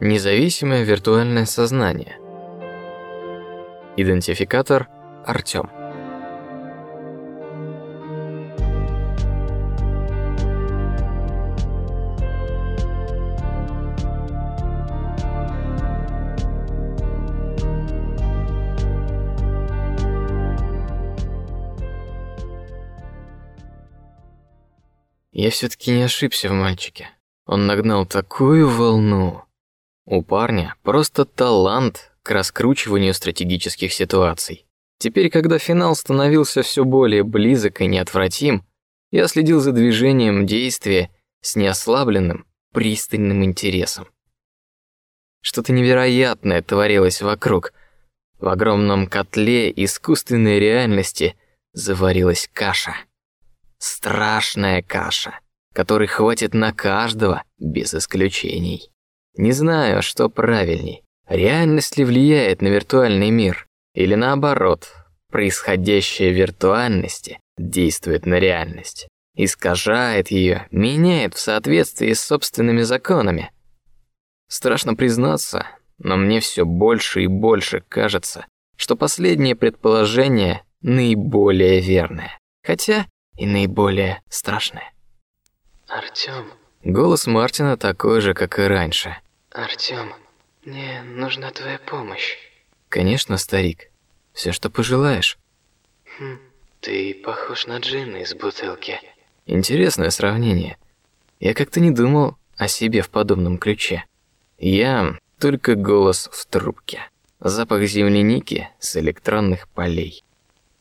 Независимое виртуальное сознание. Идентификатор Артём. Я все-таки не ошибся в мальчике. Он нагнал такую волну. У парня просто талант к раскручиванию стратегических ситуаций. Теперь, когда финал становился все более близок и неотвратим, я следил за движением действия с неослабленным, пристальным интересом. Что-то невероятное творилось вокруг. В огромном котле искусственной реальности заварилась каша. Страшная каша, которой хватит на каждого без исключений. Не знаю, что правильней. Реальность ли влияет на виртуальный мир, или наоборот, происходящее в виртуальности действует на реальность, искажает ее, меняет в соответствии с собственными законами. Страшно признаться, но мне все больше и больше кажется, что последнее предположение наиболее верное. Хотя и наиболее страшное. Артём. Голос Мартина такой же, как и раньше. Артём, мне нужна твоя помощь. Конечно, старик. Все, что пожелаешь. Хм, ты похож на джинна из бутылки. Интересное сравнение. Я как-то не думал о себе в подобном ключе. Я только голос в трубке, запах земляники с электронных полей.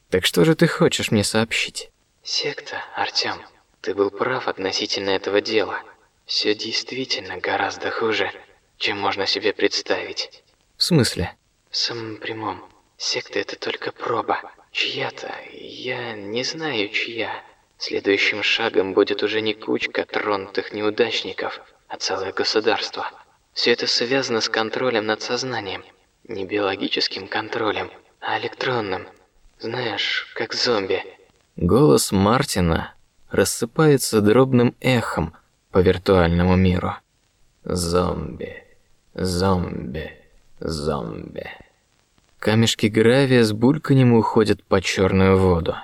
Так что же ты хочешь мне сообщить? Секта, Артём, ты был прав относительно этого дела. Все действительно гораздо хуже, чем можно себе представить. В смысле? В самом прямом. Секта это только проба. Чья-то, я не знаю чья. Следующим шагом будет уже не кучка тронутых неудачников, а целое государство. Все это связано с контролем над сознанием. Не биологическим контролем, а электронным. Знаешь, как зомби. Голос Мартина рассыпается дробным эхом по виртуальному миру. Зомби, зомби, зомби. Камешки гравия с бульканьем уходят по черную воду.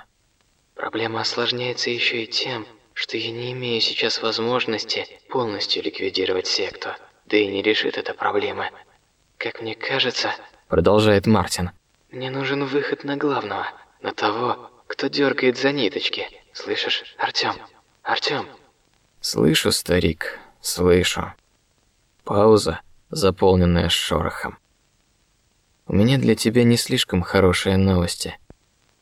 Проблема осложняется еще и тем, что я не имею сейчас возможности полностью ликвидировать секту. Да и не решит эта проблема. Как мне кажется, продолжает Мартин. Мне нужен выход на главного, на того, кто дергает за ниточки. Слышишь, Артём? Артём? Слышу, старик, слышу. Пауза, заполненная шорохом. У меня для тебя не слишком хорошие новости.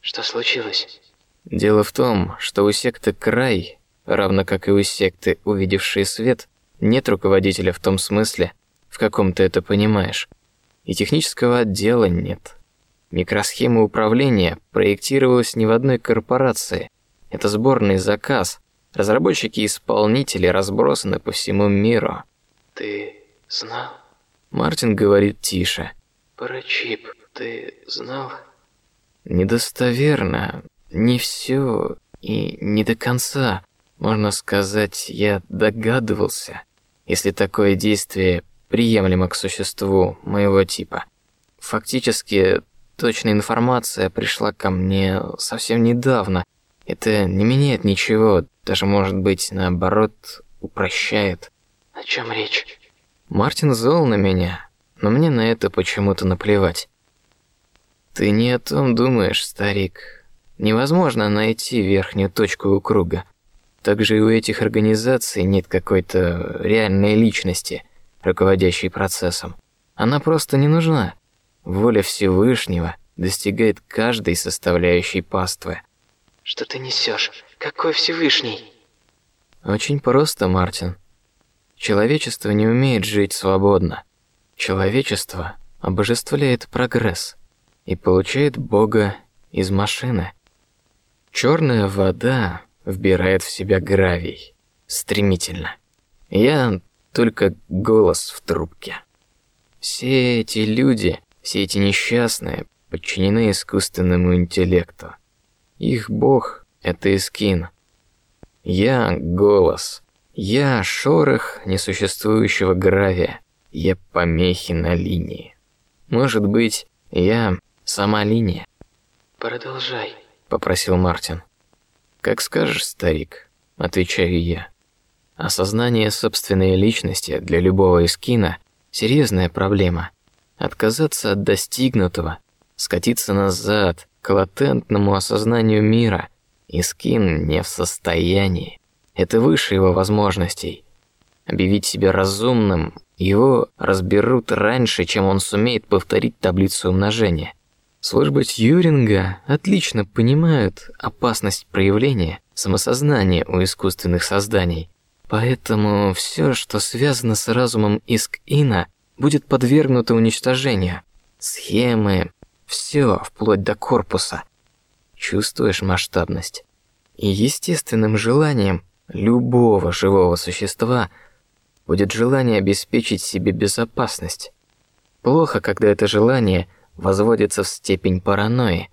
Что случилось? Дело в том, что у секты Край, равно как и у секты Увидевший свет, нет руководителя в том смысле, в каком ты это понимаешь, и технического отдела нет. Микросхема управления проектировалась не в одной корпорации. Это сборный заказ. Разработчики и исполнители разбросаны по всему миру. Ты знал? Мартин говорит тише. Про чип ты знал? Недостоверно, не все и не до конца. Можно сказать, я догадывался, если такое действие приемлемо к существу моего типа. Фактически Точная информация пришла ко мне совсем недавно. Это не меняет ничего, даже может быть наоборот упрощает. О чем речь? Мартин зол на меня, но мне на это почему-то наплевать. Ты не о том думаешь, старик. Невозможно найти верхнюю точку у круга. Также и у этих организаций нет какой-то реальной личности, руководящей процессом. Она просто не нужна. Воля Всевышнего достигает каждой составляющей паствы. Что ты несешь? Какой Всевышний? Очень просто, Мартин. Человечество не умеет жить свободно. Человечество обожествляет прогресс и получает Бога из машины. Черная вода вбирает в себя гравий стремительно. Я только голос в трубке. Все эти люди все эти несчастные подчинены искусственному интеллекту. Их бог — это Искин. Я — голос. Я — шорох несуществующего гравия. я помехи на линии. Может быть, я сама линия. Продолжай, попросил Мартин. Как скажешь, старик, отвечаю я. Осознание собственной личности для любого эскина серьезная проблема. Отказаться от достигнутого, скатиться назад к латентному осознанию мира. Искин не в состоянии. Это выше его возможностей. Объявить себя разумным его разберут раньше, чем он сумеет повторить таблицу умножения. Служба Тьюринга отлично понимают опасность проявления самосознания у искусственных созданий, поэтому все, что связано с разумом Иск-Ина, будет подвергнуто уничтожению. Схемы, все, вплоть до корпуса. Чувствуешь масштабность? И естественным желанием любого живого существа будет желание обеспечить себе безопасность. Плохо, когда это желание возводится в степень паранойи.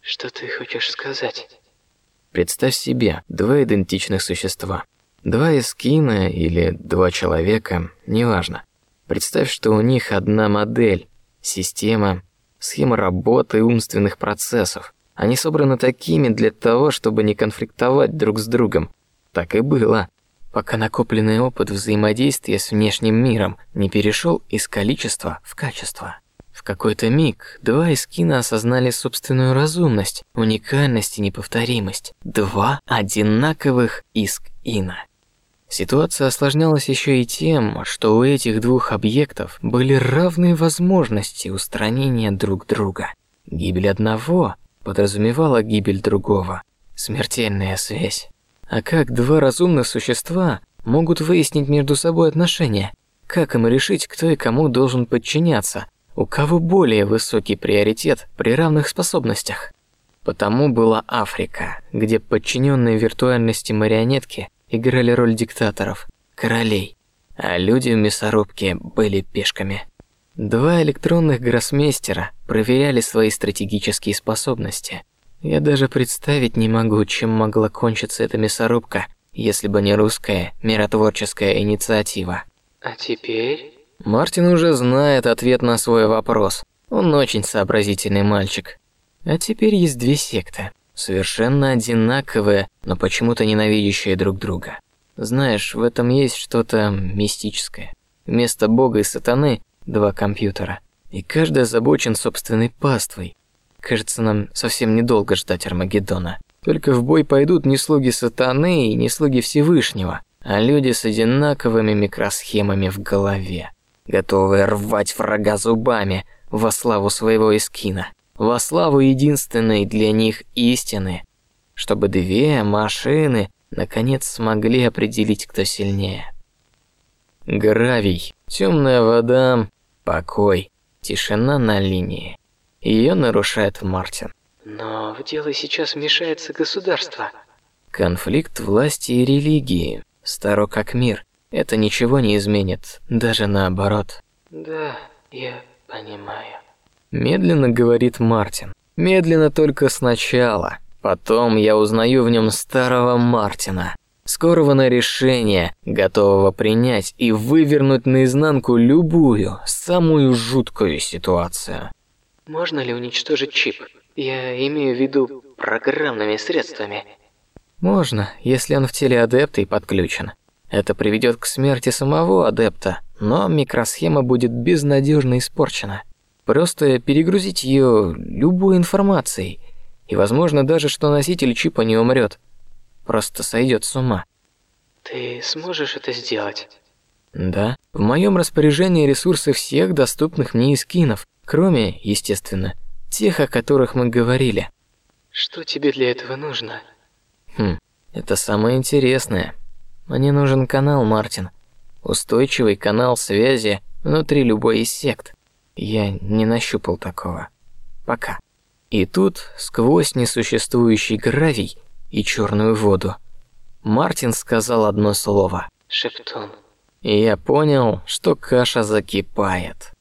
Что ты хочешь сказать? Представь себе два идентичных существа, два эскина или два человека, неважно. Представь, что у них одна модель, система, схема работы умственных процессов. Они собраны такими для того, чтобы не конфликтовать друг с другом. Так и было пока накопленный опыт взаимодействия с внешним миром не перешел из количества в качество. В какой-то миг два эскина осознали собственную разумность, уникальность и неповторимость. Два одинаковых иск-ина. Ситуация осложнялась еще и тем, что у этих двух объектов были равные возможности устранения друг друга. Гибель одного подразумевала гибель другого. Смертельная связь. А как два разумных существа могут выяснить между собой отношения? Как им решить, кто и кому должен подчиняться? У кого более высокий приоритет при равных способностях? Потому была Африка, где подчиненные виртуальности марионетки играли роль диктаторов, королей, а люди в мясорубке были пешками. Два электронных гроссмейстера проверяли свои стратегические способности – я даже представить не могу, чем могла кончиться эта мясорубка, если бы не русская миротворческая инициатива. А теперь? Мартин уже знает ответ на свой вопрос. Он очень сообразительный мальчик. А теперь есть две секты, совершенно одинаковые, но почему-то ненавидящие друг друга. Знаешь, в этом есть что-то мистическое. Вместо Бога и сатаны два компьютера, и каждый озабочен собственной паствой, Кажется, нам совсем недолго ждать Армагеддона. Только в бой пойдут не слуги сатаны и не слуги Всевышнего, а люди с одинаковыми микросхемами в голове, готовые рвать врага зубами во славу своего эскина, во славу единственной для них истины, чтобы две машины наконец смогли определить, кто сильнее. Гравий, темная вода, покой, тишина на линии. Ее нарушает Мартин. Но в дело сейчас вмешается государство. Конфликт власти и религии, старо как мир. Это ничего не изменит, даже наоборот. Да, я понимаю. Медленно говорит Мартин. Медленно только сначала. Потом я узнаю в нем старого Мартина, скорого на решение, готового принять и вывернуть наизнанку любую, самую жуткую ситуацию. Можно ли уничтожить чип? Я имею в виду программными средствами. Можно, если он в теле адепта и подключен. Это приведет к смерти самого адепта, но микросхема будет безнадежно испорчена. Просто перегрузить ее любой информацией, и возможно даже, что носитель чипа не умрет, просто сойдет с ума. Ты сможешь это сделать? Да, в моем распоряжении ресурсы всех доступных мне искинов, Кроме, естественно, тех, о которых мы говорили. Что тебе для этого нужно? Хм, это самое интересное. Мне нужен канал, Мартин. Устойчивый канал связи внутри любой из сект. Я не нащупал такого. Пока. И тут, сквозь несуществующий гравий и черную воду, Мартин сказал одно слово. Шептун. И я понял, что каша закипает.